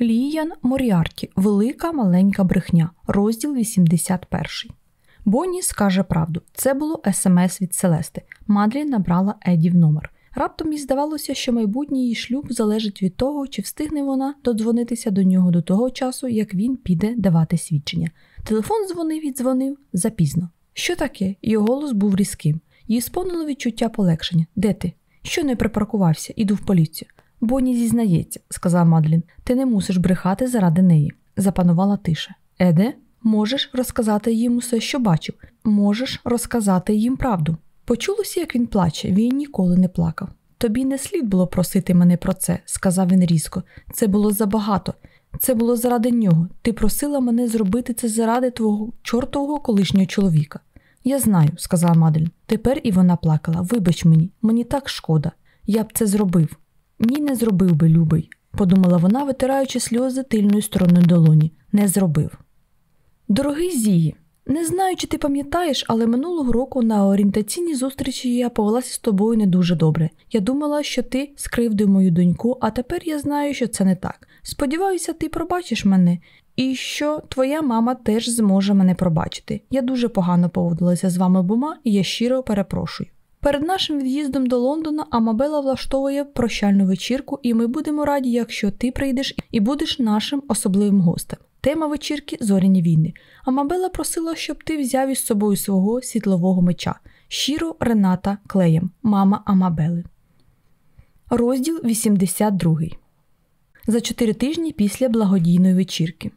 Ліян Моріарті Велика маленька брехня, розділ 81. Бонні скаже правду. Це було смс від Селести. Мадлі набрала Едів номер. Раптом їй здавалося, що майбутній її шлюб залежить від того, чи встигне вона додзвонитися до нього до того часу, як він піде давати свідчення. Телефон дзвонив і дзвонив запізно. Що таке? Його голос був різким. Їй сповнило відчуття полегшення. Де ти? Що не припаркувався, іду в поліцію. Бонні зізнається, сказав Мадлін, ти не мусиш брехати заради неї. Запанувала тиша. Еде, можеш розказати їм усе, що бачив, можеш розказати їм правду. Почулося, як він плаче, він ніколи не плакав. Тобі не слід було просити мене про це, сказав він різко. Це було забагато. Це було заради нього. Ти просила мене зробити це заради твого чортового колишнього чоловіка. Я знаю, сказала Мадель. Тепер і вона плакала. Вибач мені, мені так шкода. Я б це зробив. Ні, не зробив би, любий, подумала вона, витираючи сльози тильною стороною долоні. Не зробив. Дорогий Зії, не знаю, чи ти пам'ятаєш, але минулого року на орієнтаційній зустрічі я повелася з тобою не дуже добре. Я думала, що ти скривдив мою доньку, а тепер я знаю, що це не так. Сподіваюся, ти пробачиш мене, і що твоя мама теж зможе мене пробачити. Я дуже погано поводилася з вами обома, і я щиро перепрошую. Перед нашим від'їздом до Лондона Амабела влаштовує прощальну вечірку, і ми будемо раді, якщо ти прийдеш і будеш нашим особливим гостем. Тема вечірки зоряні війни. Амабела просила, щоб ти взяв із собою свого світлового меча. Щиро Рената Клеєм, мама Амабели. Розділ 82. За чотири тижні після благодійної вечірки.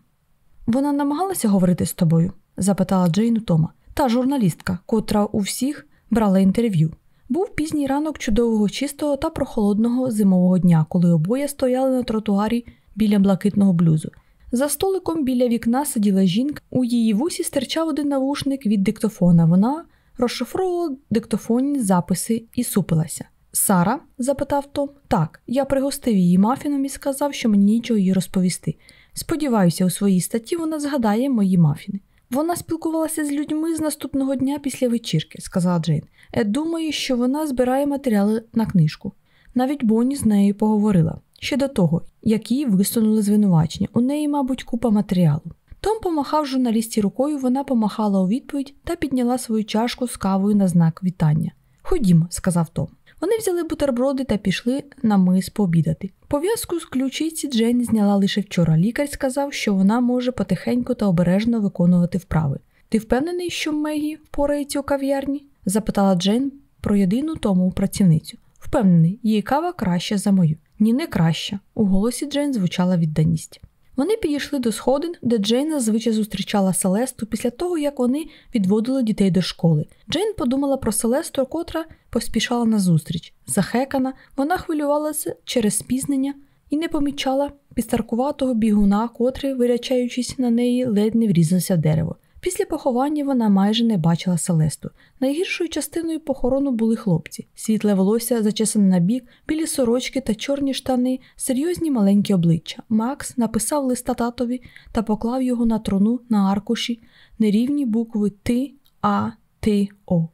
Вона намагалася говорити з тобою? запитала Джейн у Тома. Та журналістка, котра у всіх брала інтерв'ю. Був пізній ранок чудового чистого та прохолодного зимового дня, коли обоє стояли на тротуарі біля блакитного блюзу. За столиком біля вікна сиділа жінка, у її вусі стирчав один навушник від диктофона. Вона розшифровувала диктофонні записи і супилася. Сара? запитав Том. Так, я пригостив її мафіном і сказав, що мені нічого їй розповісти. Сподіваюся, у своїй статті вона згадає мої мафіни. Вона спілкувалася з людьми з наступного дня після вечірки, сказала Джейн. Ед думає, що вона збирає матеріали на книжку. Навіть Бонні з нею поговорила ще до того, як їй висунули звинувачення. У неї, мабуть, купа матеріалу. Том помахав журналісті рукою, вона помахала у відповідь та підняла свою чашку з кавою на знак вітання. Ходімо, сказав Том. Вони взяли бутерброди та пішли на мис пообідати. Пов'язку з ключиці Джейн зняла лише вчора. Лікар сказав, що вона може потихеньку та обережно виконувати вправи. Ти впевнений, що Мегі впорається у кав'ярні? запитала Джейн про єдину тому працівницю. Впевнений, її кава краща за мою. Ні, не краща. У голосі Джейн звучала відданість. Вони підійшли до сходин, де Джейн зазвичай зустрічала Селесту після того, як вони відводили дітей до школи. Джейн подумала про Селесту, котра поспішала на зустріч. Захекана, вона хвилювалася через спізнення і не помічала підстаркуватого бігуна, котрий, вирячаючись на неї, ледь не врізався в дерево. Після поховання вона майже не бачила Селесту. Найгіршою частиною похорону були хлопці, світле волосся зачесане на бік, білі сорочки та чорні штани, серйозні маленькі обличчя. Макс написав листа татові та поклав його на трону на аркуші, нерівні букви Т, А, Т, О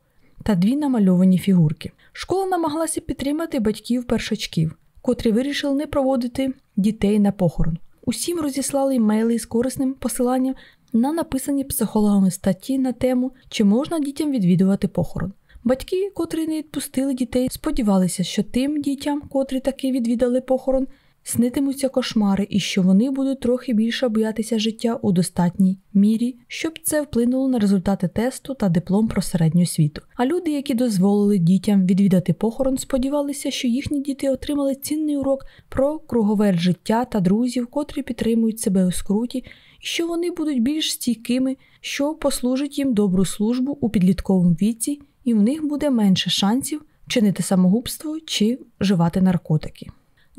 та дві намальовані фігурки. Школа намагалася підтримати батьків першачків, котрі вирішили не проводити дітей на похорон. Усім розіслали мейли з корисним посиланням на написані психологами статті на тему, чи можна дітям відвідувати похорон. Батьки, котрі не відпустили дітей, сподівалися, що тим дітям, котрі таки відвідали похорон, снитимуться кошмари і що вони будуть трохи більше боятися життя у достатній мірі, щоб це вплинуло на результати тесту та диплом про середню освіту. А люди, які дозволили дітям відвідати похорон, сподівалися, що їхні діти отримали цінний урок про кругове життя та друзів, котрі підтримують себе у скруті що вони будуть більш стійкими, що послужить їм добру службу у підлітковому віці, і в них буде менше шансів чинити самогубство чи вживати наркотики.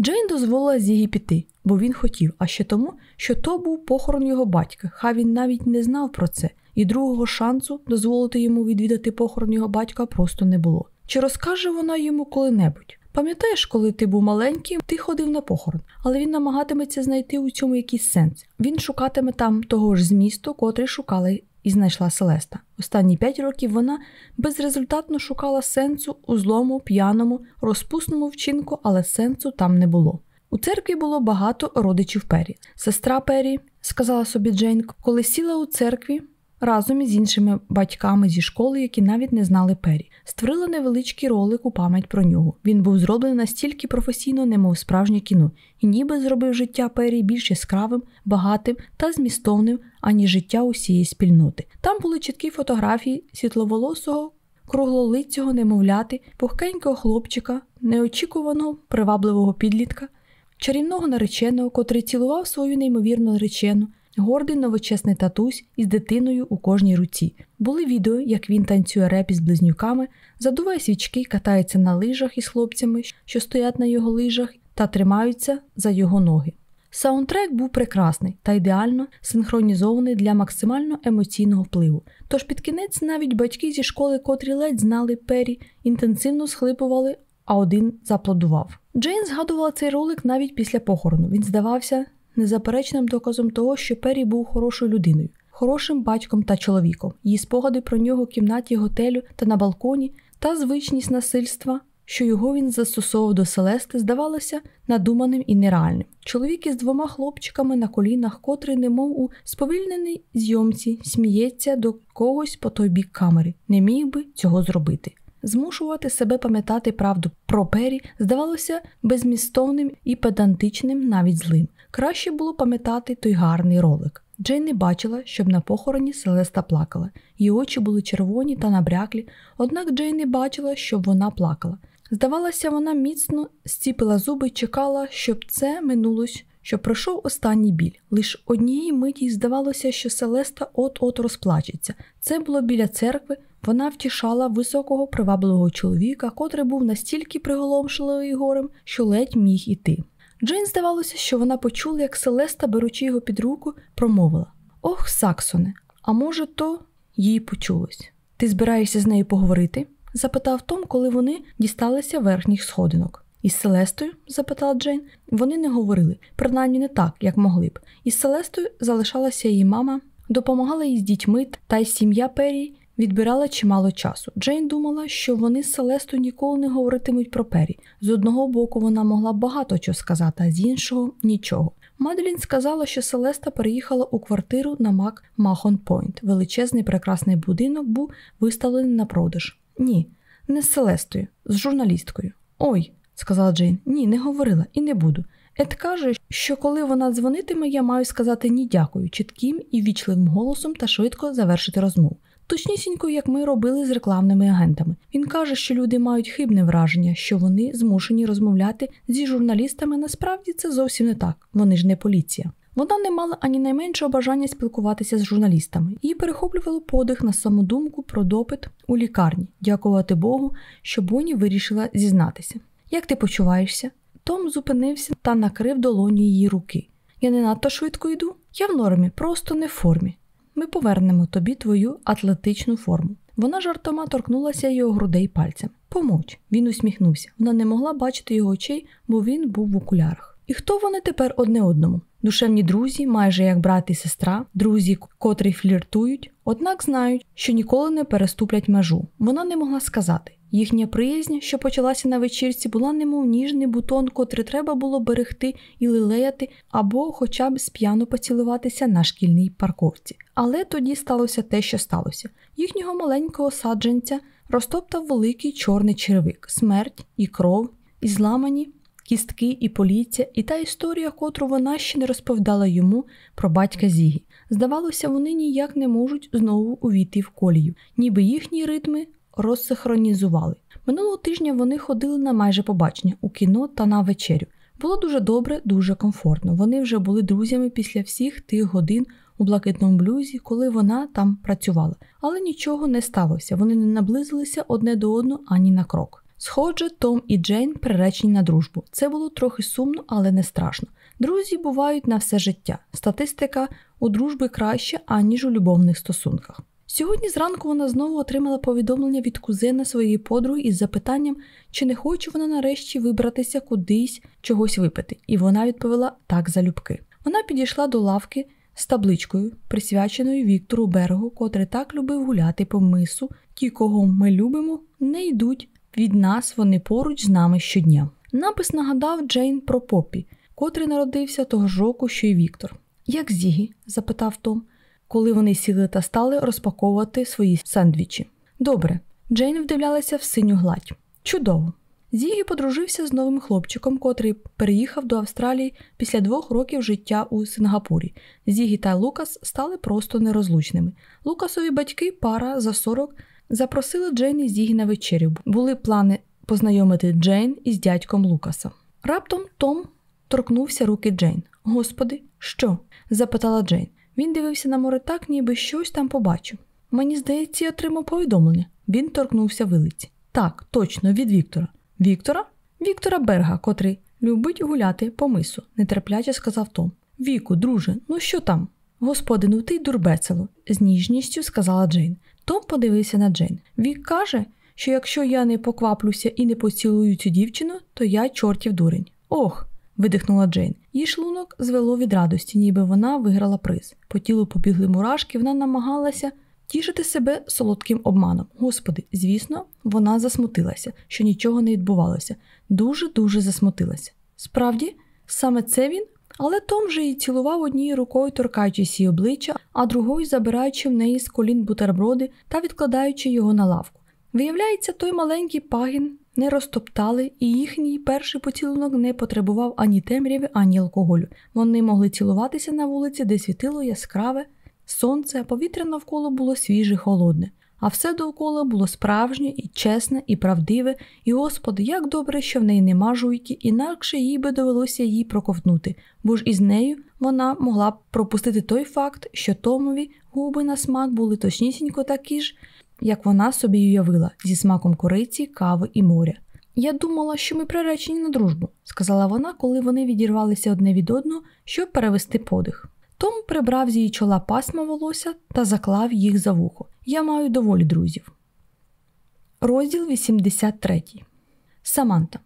Джейн дозволила Зігі піти, бо він хотів, а ще тому, що то був похорон його батька, хай він навіть не знав про це, і другого шансу дозволити йому відвідати похорон його батька просто не було. Чи розкаже вона йому коли-небудь? Пам'ятаєш, коли ти був маленьким, ти ходив на похорон, але він намагатиметься знайти у цьому якийсь сенс. Він шукатиме там того ж змісту, котрий шукала і знайшла Селеста. Останні п'ять років вона безрезультатно шукала сенсу у злому, п'яному, розпусному вчинку, але сенсу там не було. У церкві було багато родичів Пері. Сестра Пері, сказала собі Джейн, коли сіла у церкві разом із іншими батьками зі школи, які навіть не знали Пері. Створила невеличкий ролик у пам'ять про нього. Він був зроблений настільки професійно, немов справжнє кіно, і ніби зробив життя Пері більш яскравим, багатим та змістовним, аніж життя усієї спільноти. Там були чіткі фотографії світловолосого. Круглолицього немовляти, пухкенького хлопчика, неочікуваного привабливого підлітка, чарівного нареченого, котрий цілував свою неймовірну наречену, гордий новочесний татусь із дитиною у кожній руці. Були відео, як він танцює реп із близнюками, задуває свічки, катається на лижах із хлопцями, що стоять на його лижах, та тримаються за його ноги. Саундтрек був прекрасний та ідеально синхронізований для максимально емоційного впливу. Тож під кінець навіть батьки зі школи, котрі ледь знали Пері, інтенсивно схлипували, а один зааплодував. Джейн згадувала цей ролик навіть після похорону. Він здавався незаперечним доказом того, що Пері був хорошою людиною, хорошим батьком та чоловіком. Її спогади про нього в кімнаті готелю та на балконі та звичність насильства, що його він застосовував до Селести, здавалося надуманим і нереальним. Чоловік із двома хлопчиками на колінах, котрий, немов у сповільненій зйомці, сміється до когось по той бік камери, не міг би цього зробити. Змушувати себе пам'ятати правду про Пері здавалося безмістовним і педантичним, навіть злим. Краще було пам'ятати той гарний ролик. Джейн не бачила, щоб на похороні Селеста плакала. Її очі були червоні та набряклі, однак Джейн не бачила, щоб вона плакала. Здавалося, вона міцно зціпила зуби і чекала, щоб це минулось, щоб пройшов останній біль. Лиш однієї миті здавалося, що Селеста от-от розплачеться. Це було біля церкви. Вона втішала високого привабливого чоловіка, котрий був настільки приголомшливий горем, що ледь міг іти. Джейн здавалося, що вона почула, як Селеста, беручи його під руку, промовила: Ох, Саксоне, а може, то їй почулось. Ти збираєшся з нею поговорити? запитав Том, коли вони дісталися верхніх сходинок. Із Селестою? запитала Джейн. Вони не говорили, принаймні не так, як могли б. Із Селестою залишалася її мама, допомагала їй з дітьми та й сім'я Перрі відбирала чимало часу. Джейн думала, що вони з Селестою ніколи не говоритимуть про Пері. З одного боку, вона могла багато чого сказати, а з іншого нічого. Маделін сказала, що Селеста переїхала у квартиру на Мак Махон Пойнт. Величезний прекрасний будинок був виставлений на продаж. Ні, не з Селестою, з журналісткою. Ой, сказала Джейн, ні, не говорила і не буду. Ед каже, що коли вона дзвонитиме, я маю сказати ні дякую, чітким і вічливим голосом та швидко завершити розмову. Точнісінько, як ми робили з рекламними агентами. Він каже, що люди мають хибне враження, що вони змушені розмовляти зі журналістами. Насправді це зовсім не так. Вони ж не поліція. Вона не мала ані найменшого бажання спілкуватися з журналістами Її перехоплювало подих на самодумку про допит у лікарні, дякувати Богу, що Боні вирішила зізнатися. Як ти почуваєшся? Том зупинився та накрив долоню її руки. Я не надто швидко йду. Я в нормі, просто не в формі. Ми повернемо тобі твою атлетичну форму. Вона жартома торкнулася його грудей пальцем. Помовч, він усміхнувся. Вона не могла бачити його очей, бо він був в окулярах. І хто вони тепер одне одному? Душевні друзі, майже як брат і сестра, друзі, котрі фліртують, однак знають, що ніколи не переступлять межу. Вона не могла сказати. Їхня приязнь, що почалася на вечірці, була немов ніжний бутон, котрий треба було берегти і лилеяти, або хоча б сп'яно поцілуватися на шкільній парковці. Але тоді сталося те, що сталося. Їхнього маленького саджанця розтоптав великий чорний червик, смерть і кров, і зламані кістки і поліця, і та історія, котру вона ще не розповідала йому про батька Зігі. Здавалося, вони ніяк не можуть знову увійти в колію, ніби їхні ритми розсихронізували. Минулого тижня вони ходили на майже побачення у кіно та на вечерю. Було дуже добре, дуже комфортно. Вони вже були друзями після всіх тих годин у блакитному блюзі, коли вона там працювала. Але нічого не сталося. Вони не наблизилися одне до одного ані на крок. Схоже, Том і Джейн приречені на дружбу. Це було трохи сумно, але не страшно. Друзі бувають на все життя. Статистика у дружби краще, аніж у любовних стосунках. Сьогодні зранку вона знову отримала повідомлення від кузена своєї подруги із запитанням, чи не хоче вона нарешті вибратися кудись чогось випити, і вона відповіла так залюбки. Вона підійшла до лавки з табличкою, присвяченою Віктору Берегу, котрий так любив гуляти по мису. Ті, кого ми любимо, не йдуть від нас вони поруч з нами щодня. Напис нагадав Джейн про Поппі. котрий народився того ж року, що й Віктор. Як Зігі? запитав Том, коли вони сіли та стали розпаковувати свої сендвічі. Добре, Джейн вдивлялася в синю гладь. Чудово! Зігі подружився з новим хлопчиком, котрий переїхав до Австралії після двох років життя у Сингапурі. Зігі та Лукас стали просто нерозлучними. Лукасові батьки, пара за 40, запросили Джейн і Зігі на вечерю. Були плани познайомити Джейн із дядьком Лукаса. Раптом Том торкнувся руки Джейн. Господи, що? запитала Джейн. Він дивився на море так, ніби щось там побачив. Мені здається, я отримав повідомлення. Він торкнувся вилиці. Так, точно, від Віктора. Віктора? Віктора Берга, котрий любить гуляти по мису, нетерпляче сказав Том. Віку, друже, ну що там? Господину, ти дурбецело, з ніжністю сказала Джейн. Том подивився на Джейн. Вік каже, що якщо я не покваплюся і не поцілую цю дівчину, то я чортів дурень. Ох, видихнула Джейн. Її шлунок звело від радості, ніби вона виграла приз. По тілу побігли мурашки, вона намагалася тішити себе солодким обманом. Господи, звісно, вона засмутилася, що нічого не відбувалося. Дуже-дуже засмутилася. Справді, саме це він? Але Том же її цілував однією рукою, торкаючись її обличчя, а другою забираючи в неї з колін бутерброди та відкладаючи його на лавку. Виявляється, той маленький пагін не розтоптали, і їхній перший поцілунок не потребував ані темряви, ані алкоголю. Вони могли цілуватися на вулиці, де світило яскраве сонце, а повітря навколо було свіже, холодне, а все довкола було справжнє і чесне, і правдиве, і Господи, як добре, що в неї нема жуйки, інакше їй би довелося її проковтнути, бо ж із нею вона могла б пропустити той факт, що Томові губи на смак були точнісінько такі ж, як вона собі уявила, зі смаком кориці, кави і моря. Я думала, що ми приречені на дружбу, сказала вона, коли вони відірвалися одне від одного, щоб перевести подих. Том прибрав з її чола пасма волосся та заклав їх за вухо. Я маю доволі друзів. Розділ 83. Саманта.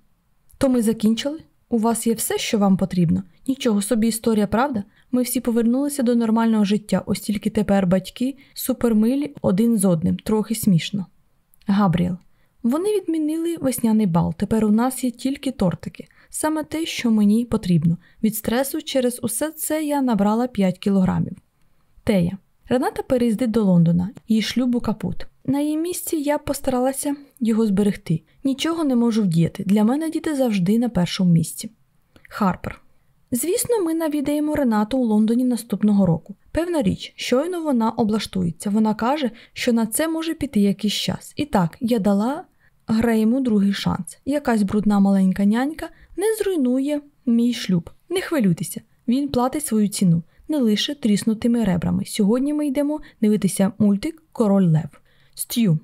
То ми закінчили? У вас є все, що вам потрібно? Нічого собі історія, правда? Ми всі повернулися до нормального життя, ось тільки тепер батьки супермилі один з одним, трохи смішно. Габріел. Вони відмінили весняний бал. Тепер у нас є тільки тортики саме те, що мені потрібно. Від стресу через усе це я набрала 5 кілограмів. Тея. Рената переїздить до Лондона, її шлюбу капут. На її місці я постаралася його зберегти. Нічого не можу вдіяти. Для мене діти завжди на першому місці. Харпер. Звісно, ми навідаємо Ренату у Лондоні наступного року. Певна річ, щойно вона облаштується. Вона каже, що на це може піти якийсь час. І так, я дала Грейму другий шанс. Якась брудна маленька нянька не зруйнує мій шлюб. Не хвилюйтеся, він платить свою ціну, не лише тріснутими ребрами. Сьогодні ми йдемо дивитися мультик Король Лев. Стю.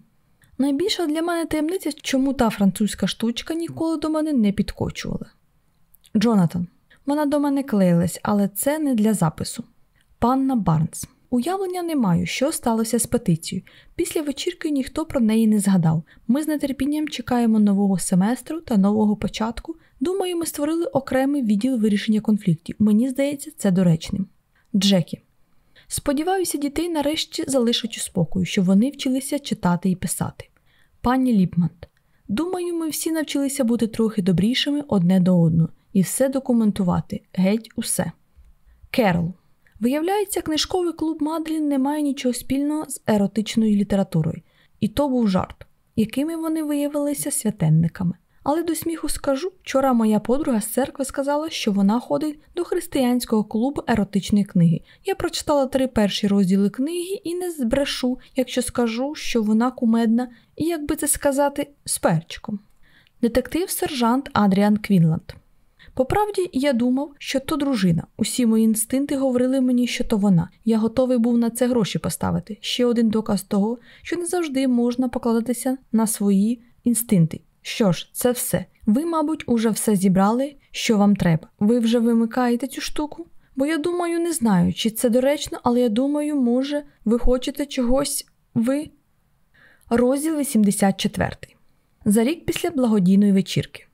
Найбільша для мене таємниця, чому та французька штучка ніколи до мене не підкочувала. Джонатан. Вона до мене клеїлась, але це не для запису. Панна Барнс. Уявлення не маю, що сталося з петицією. Після вечірки ніхто про неї не згадав. Ми з нетерпінням чекаємо нового семестру та нового початку. Думаю, ми створили окремий відділ вирішення конфліктів. Мені здається, це доречним. Джекі. Сподіваюся, дітей нарешті залишать у спокою, щоб вони вчилися читати і писати. Пані Ліпмант. Думаю, ми всі навчилися бути трохи добрішими одне до одного і все документувати, геть усе. Керол. Виявляється, книжковий клуб Мадлін не має нічого спільного з еротичною літературою, і то був жарт, якими вони виявилися святенниками. Але до сміху скажу, вчора моя подруга з церкви сказала, що вона ходить до християнського клубу еротичної книги. Я прочитала три перші розділи книги і не збрешу, якщо скажу, що вона кумедна, і, як би це сказати, з перчиком. Детектив сержант Адріан Квінланд. По правді, я думав, що то дружина. Усі мої інстинкти говорили мені, що то вона. Я готовий був на це гроші поставити. Ще один доказ того, що не завжди можна покладатися на свої інстинкти. Що ж, це все. Ви, мабуть, уже все зібрали, що вам треба. Ви вже вимикаєте цю штуку? Бо я думаю, не знаю, чи це доречно, але я думаю, може, ви хочете чогось ви. Розділ 84. За рік після благодійної вечірки.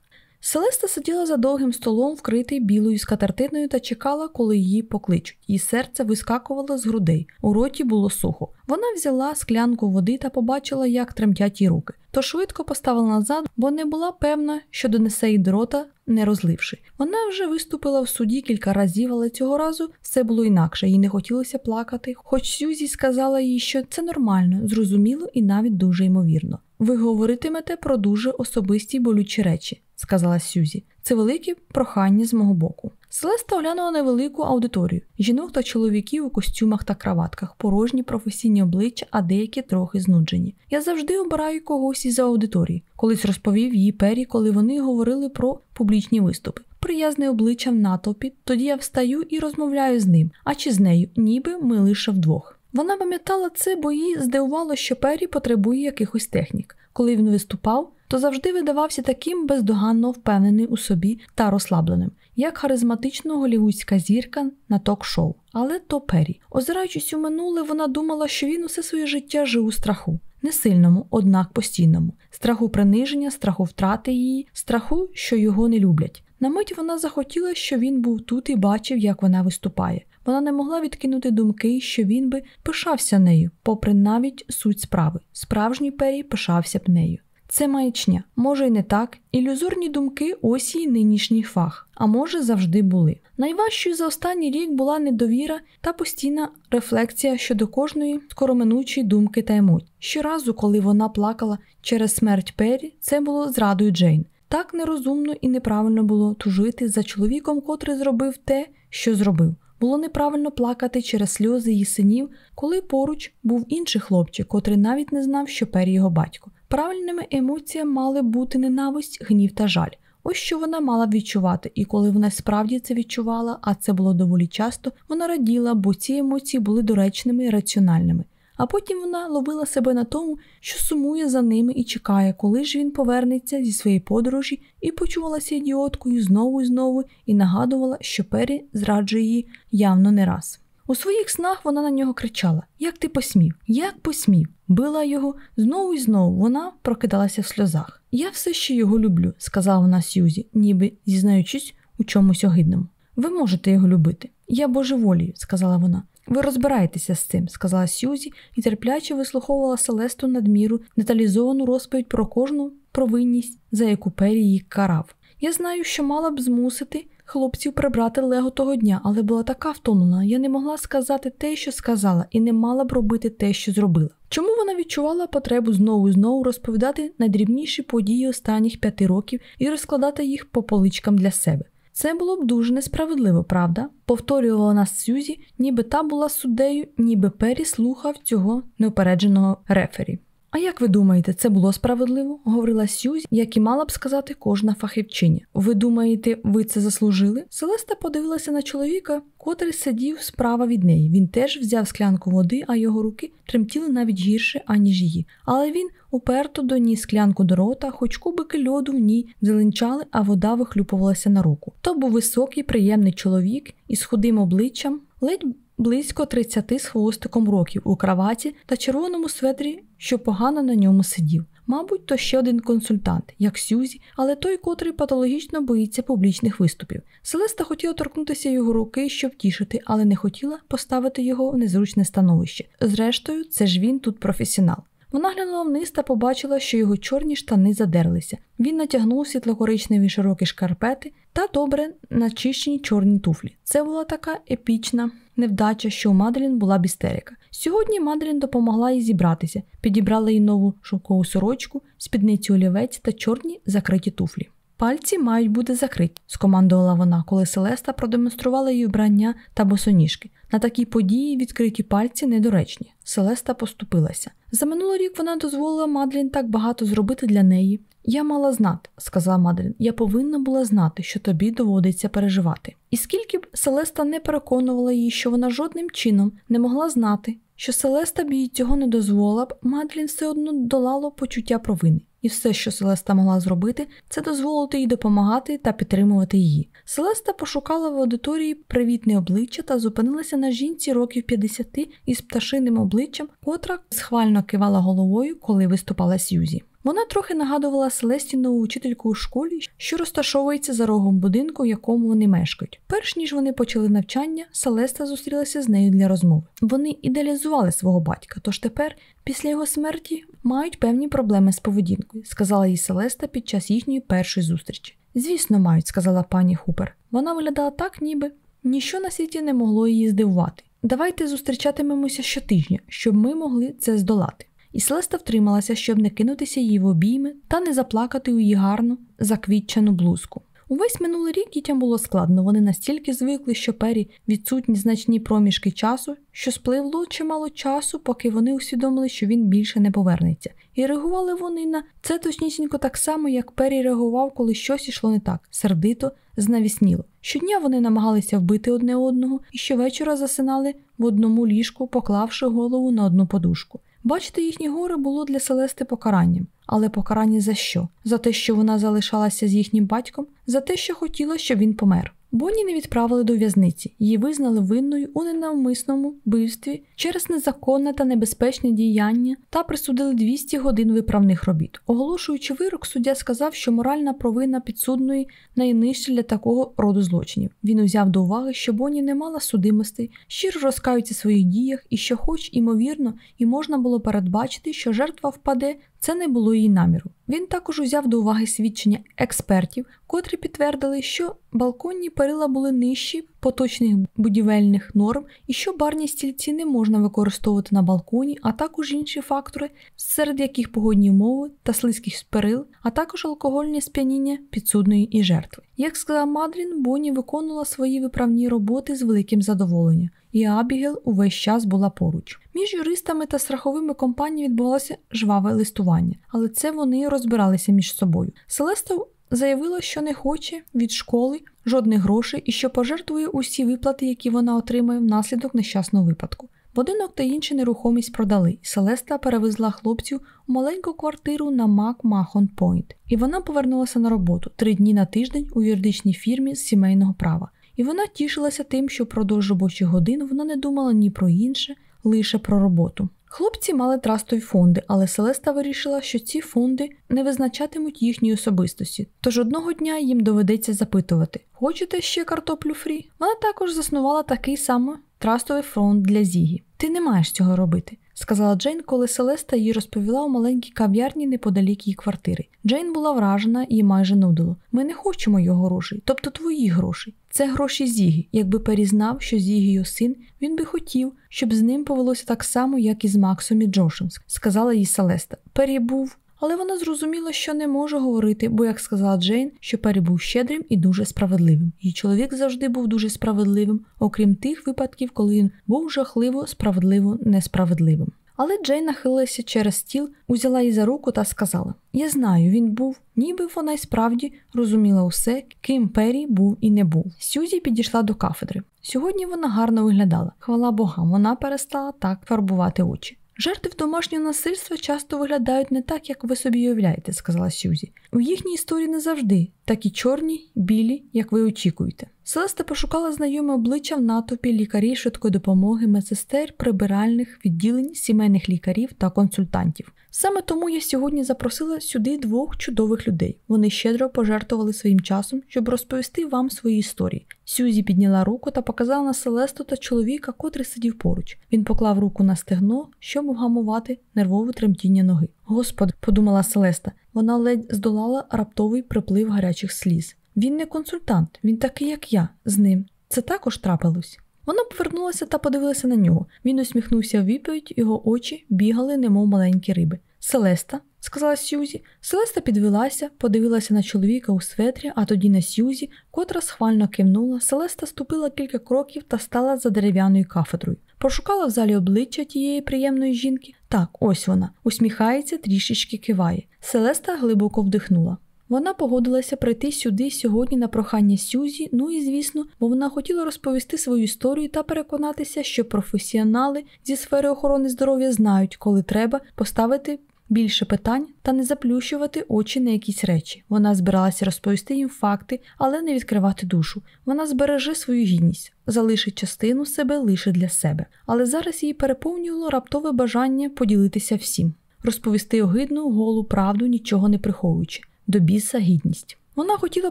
Селеста сиділа за довгим столом, вкритий білою скатертиною, та чекала, коли її покличуть. Її серце вискакувало з грудей. У роті було сухо. Вона взяла склянку води та побачила, як тремтять її руки. То швидко поставила назад, бо не була певна, що донесе її до рота, не розливши. Вона вже виступила в суді кілька разів, але цього разу все було інакше, їй не хотілося плакати. Хоч Сюзі сказала їй, що це нормально, зрозуміло і навіть дуже ймовірно. Ви говоритимете про дуже особисті болючі речі, сказала Сюзі. Це велике прохання з мого боку. Селеста оглянула невелику аудиторію жінок та чоловіків у костюмах та краватках, порожні професійні обличчя, а деякі трохи знуджені. Я завжди обираю когось із аудиторії. Колись розповів їй Пері, коли вони говорили про публічні виступи. Приязне обличчя в натовпі, тоді я встаю і розмовляю з ним, а чи з нею, ніби ми лише вдвох. Вона пам'ятала це, бо їй здивувало, що Пері потребує якихось технік. Коли він виступав, то завжди видавався таким бездоганно впевненим у собі та розслабленим, як харизматична голівудська зірка на ток-шоу. Але то Пері. Озираючись у минуле, вона думала, що він усе своє життя жив у страху. Не сильному, однак постійному, страху приниження, страху втрати її, страху, що його не люблять. На мить вона захотіла, щоб він був тут і бачив, як вона виступає. Вона не могла відкинути думки, що він би пишався нею, попри навіть суть справи. Справжній Пері пишався б нею. Це маячня, може й не так. Ілюзорні думки ось її нинішній фах, а може завжди були. Найважчою за останній рік була недовіра та постійна рефлексія щодо кожної скороминучої думки та емоцій. Щоразу, коли вона плакала через смерть Пері, це було зрадою Джейн. Так нерозумно і неправильно було тужити за чоловіком, котрий зробив те, що зробив. Було неправильно плакати через сльози її синів, коли поруч був інший хлопчик, котрий навіть не знав, що пері його батько. Правильними емоціями мали бути ненависть, гнів та жаль. Ось що вона мала відчувати, і коли вона справді це відчувала, а це було доволі часто, вона раділа, бо ці емоції були доречними і раціональними а потім вона ловила себе на тому, що сумує за ними і чекає, коли ж він повернеться зі своєї подорожі, і почувалася ідіоткою знову і знову і нагадувала, що Пері зраджує її явно не раз. У своїх снах вона на нього кричала: Як ти посмів? Як посмів? Била його знову і знову вона прокидалася в сльозах. Я все ще його люблю, сказала вона Сюзі, ніби зізнаючись у чомусь огидному. Ви можете його любити. Я божеволію, сказала вона. Ви розбираєтеся з цим, сказала Сюзі і терпляче вислуховувала Селесту надміру деталізовану розповідь про кожну провинність, за яку Пері її карав. Я знаю, що мала б змусити хлопців прибрати лего того дня, але була така втомлена. Я не могла сказати те, що сказала, і не мала б робити те, що зробила. Чому вона відчувала потребу знову і знову розповідати найдрібніші події останніх п'яти років і розкладати їх по поличкам для себе? Це було б дуже несправедливо, правда? Повторювала нас Сюзі, ніби та була суддею, ніби Пері слухав цього неупередженого рефері. А як ви думаєте, це було справедливо? говорила Сюзі, як і мала б сказати кожна фахівчиня. Ви думаєте, ви це заслужили? Селеста подивилася на чоловіка, котрий сидів справа від неї. Він теж взяв склянку води, а його руки тремтіли навіть гірше, аніж її. Але він уперто доніс склянку до рота, хоч кубики льоду в ній зеленчали, а вода вихлюпувалася на руку. То був високий, приємний чоловік із худим обличчям, ледь близько 30 з хвостиком років у краваті та червоному светрі, що погано на ньому сидів. Мабуть, то ще один консультант, як Сюзі, але той, котрий патологічно боїться публічних виступів. Селеста хотіла торкнутися його руки, щоб тішити, але не хотіла поставити його в незручне становище. Зрештою, це ж він тут професіонал. Вона глянула вниз та побачила, що його чорні штани задерлися. Він натягнув світлокоричневі широкі шкарпети та добре начищені чорні туфлі. Це була така епічна невдача, що у Маделін була бістерика. Сьогодні Маделін допомогла їй зібратися, підібрала їй нову шовкову сорочку, спідницю олівець та чорні закриті туфлі. Пальці мають бути закриті, скомандувала вона, коли Селеста продемонструвала їй вбрання та босоніжки. На такій події відкриті пальці недоречні. Селеста поступилася. За минулий рік вона дозволила Мадлін так багато зробити для неї. Я мала знати, сказала Мадлін, я повинна була знати, що тобі доводиться переживати. І скільки б Селеста не переконувала її, що вона жодним чином не могла знати, що Селеста б їй цього не дозволила б, Мадлін все одно долало почуття провини. І все, що Селеста могла зробити, це дозволити їй допомагати та підтримувати її. Селеста пошукала в аудиторії привітне обличчя та зупинилася на жінці років 50 із пташиним обличчям, котра схвально кивала головою, коли виступала Сюзі. Вона трохи нагадувала Селестінову учительку у школі, що розташовується за рогом будинку, в якому вони мешкають. Перш ніж вони почали навчання, Селеста зустрілася з нею для розмови. Вони ідеалізували свого батька, тож тепер, після його смерті, мають певні проблеми з поведінкою, сказала їй Селеста під час їхньої першої зустрічі. Звісно, мають, сказала пані Хупер. Вона виглядала так, ніби ніщо на світі не могло її здивувати. Давайте зустрічатимемося щотижня, щоб ми могли це здолати. І Селеста втрималася, щоб не кинутися їй в обійми та не заплакати у її гарну заквітчану блузку. Увесь минулий рік дітям було складно, вони настільки звикли, що пері відсутні значні проміжки часу, що спливло чимало часу, поки вони усвідомили, що він більше не повернеться. І реагували вони на це точнісінько так само, як Пері реагував, коли щось ішло не так, сердито, знавісніло. Щодня вони намагалися вбити одне одного і щовечора засинали в одному ліжку, поклавши голову на одну подушку. Бачити їхні гори було для Селести покаранням, але покарання за що? За те, що вона залишалася з їхнім батьком, за те, що хотіла, щоб він помер. Бонні не відправили до в'язниці, її визнали винною у ненавмисному вбивстві через незаконне та небезпечне діяння та присудили 200 годин виправних робіт. Оголошуючи вирок, суддя сказав, що моральна провина підсудної найнижча для такого роду злочинів. Він узяв до уваги, що Бонні не мала судимостей, щиро розкаються в своїх діях, і що, хоч імовірно, і можна було передбачити, що жертва впаде, це не було її наміру. Він також узяв до уваги свідчення експертів, котрі підтвердили, що балконні перила були нижчі поточних будівельних норм і що барні стільці не можна використовувати на балконі, а також інші фактори, серед яких погодні умови та слизьких перил, а також алкогольне сп'яніння підсудної і жертви. Як сказав Мадрін, Бонні виконувала свої виправні роботи з великим задоволенням, і Абігел увесь час була поруч. Між юристами та страховими компаніями відбувалося жваве листування, але це вони розбиралися між собою. Селеста заявила, що не хоче від школи жодних грошей і що пожертвує усі виплати, які вона отримає внаслідок нещасного випадку. Будинок та інші нерухомість продали, Селеста перевезла хлопців у маленьку квартиру на Мак Махон Пойнт, і вона повернулася на роботу три дні на тиждень у юридичній фірмі з сімейного права. І вона тішилася тим, що впродовж робочих годин вона не думала ні про інше, лише про роботу. Хлопці мали трастові фонди, але Селеста вирішила, що ці фонди не визначатимуть їхньої особистості, тож одного дня їм доведеться запитувати: хочете ще картоплю фрі? Вона також заснувала такий самий трастовий фонд для Зігі. Ти не маєш цього робити, сказала Джейн, коли Селеста їй розповіла у маленькій кав'ярні неподалік її квартири. Джейн була вражена і майже нудило. Ми не хочемо його грошей, тобто твої гроші. Це гроші Зігі. Якби перізнав, що Зігі його син, він би хотів, щоб з ним повелося так само, як і з Максом і Джошем, сказала їй Селеста. Пері був. Але вона зрозуміла, що не може говорити, бо, як сказала Джейн, що Пері був щедрим і дуже справедливим. Її чоловік завжди був дуже справедливим, окрім тих випадків, коли він був жахливо, справедливо несправедливим. Але Джейн нахилилася через стіл, узяла її за руку та сказала: Я знаю, він був, ніби вона й справді розуміла усе, ким Пері був і не був. Сюзі підійшла до кафедри. Сьогодні вона гарно виглядала. Хвала богам, вона перестала так фарбувати очі. Жертви домашнього насильства часто виглядають не так, як ви собі уявляєте, сказала Сюзі. У їхній історії не завжди такі чорні, білі, як ви очікуєте. Селеста пошукала знайоме обличчя в натовпі лікарів швидкої допомоги, медсестер, прибиральних відділень, сімейних лікарів та консультантів. Саме тому я сьогодні запросила сюди двох чудових людей. Вони щедро пожертвували своїм часом, щоб розповісти вам свої історії. Сюзі підняла руку та показала на Селесту та чоловіка, котрий сидів поруч. Він поклав руку на стегно, щоб вгамувати нервове тремтіння ноги. Господи, подумала Селеста, вона ледь здолала раптовий приплив гарячих сліз. Він не консультант, він такий, як я, з ним. Це також трапилось. Вона повернулася та подивилася на нього. Він усміхнувся в відповідь, його очі бігали, немов маленькі риби. Селеста, сказала Сюзі. Селеста підвелася, подивилася на чоловіка у светрі, а тоді на Сюзі, котра схвально кивнула. Селеста ступила кілька кроків та стала за дерев'яною кафедрою. Пошукала в залі обличчя тієї приємної жінки. Так, ось вона, усміхається, трішечки киває. Селеста глибоко вдихнула. Вона погодилася прийти сюди сьогодні на прохання Сюзі, ну і звісно, бо вона хотіла розповісти свою історію та переконатися, що професіонали зі сфери охорони здоров'я знають, коли треба поставити більше питань та не заплющувати очі на якісь речі. Вона збиралася розповісти їм факти, але не відкривати душу. Вона збереже свою гідність, залишить частину себе лише для себе. Але зараз її переповнювало раптове бажання поділитися всім. розповісти огидну голу правду, нічого не приховуючи, до біса гідність. Вона хотіла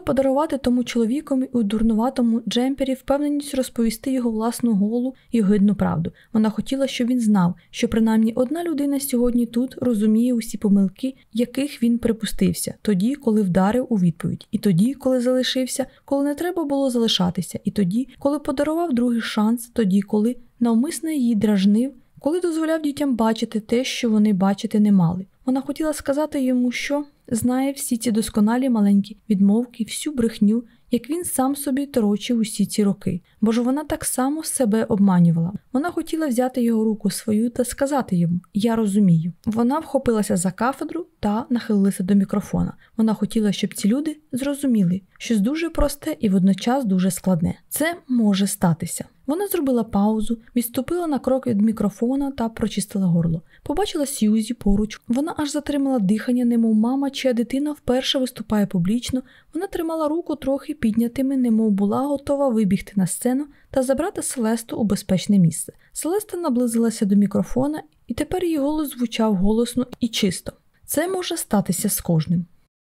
подарувати тому чоловікові у дурнуватому джемпері впевненість розповісти його власну голу і огидну правду. Вона хотіла, щоб він знав, що принаймні одна людина сьогодні тут розуміє усі помилки, яких він припустився, тоді, коли вдарив у відповідь, і тоді, коли залишився, коли не треба було залишатися, і тоді, коли подарував другий шанс, тоді, коли навмисно її дражнив, коли дозволяв дітям бачити те, що вони бачити не мали. Вона хотіла сказати йому, що знає всі ці досконалі маленькі відмовки, всю брехню, як він сам собі торочив усі ці роки, бо ж вона так само себе обманювала. Вона хотіла взяти його руку свою та сказати йому Я розумію. Вона вхопилася за кафедру та нахилилася до мікрофона. Вона хотіла, щоб ці люди зрозуміли щось дуже просте і водночас дуже складне. Це може статися. Вона зробила паузу, відступила на крок від мікрофона та прочистила горло. Побачила Сьюзі поруч. Вона аж затримала дихання, немов мама, чия дитина вперше виступає публічно. Вона тримала руку трохи піднятими, немов була готова вибігти на сцену та забрати Селесту у безпечне місце. Селеста наблизилася до мікрофона, і тепер її голос звучав голосно і чисто. Це може статися з кожним.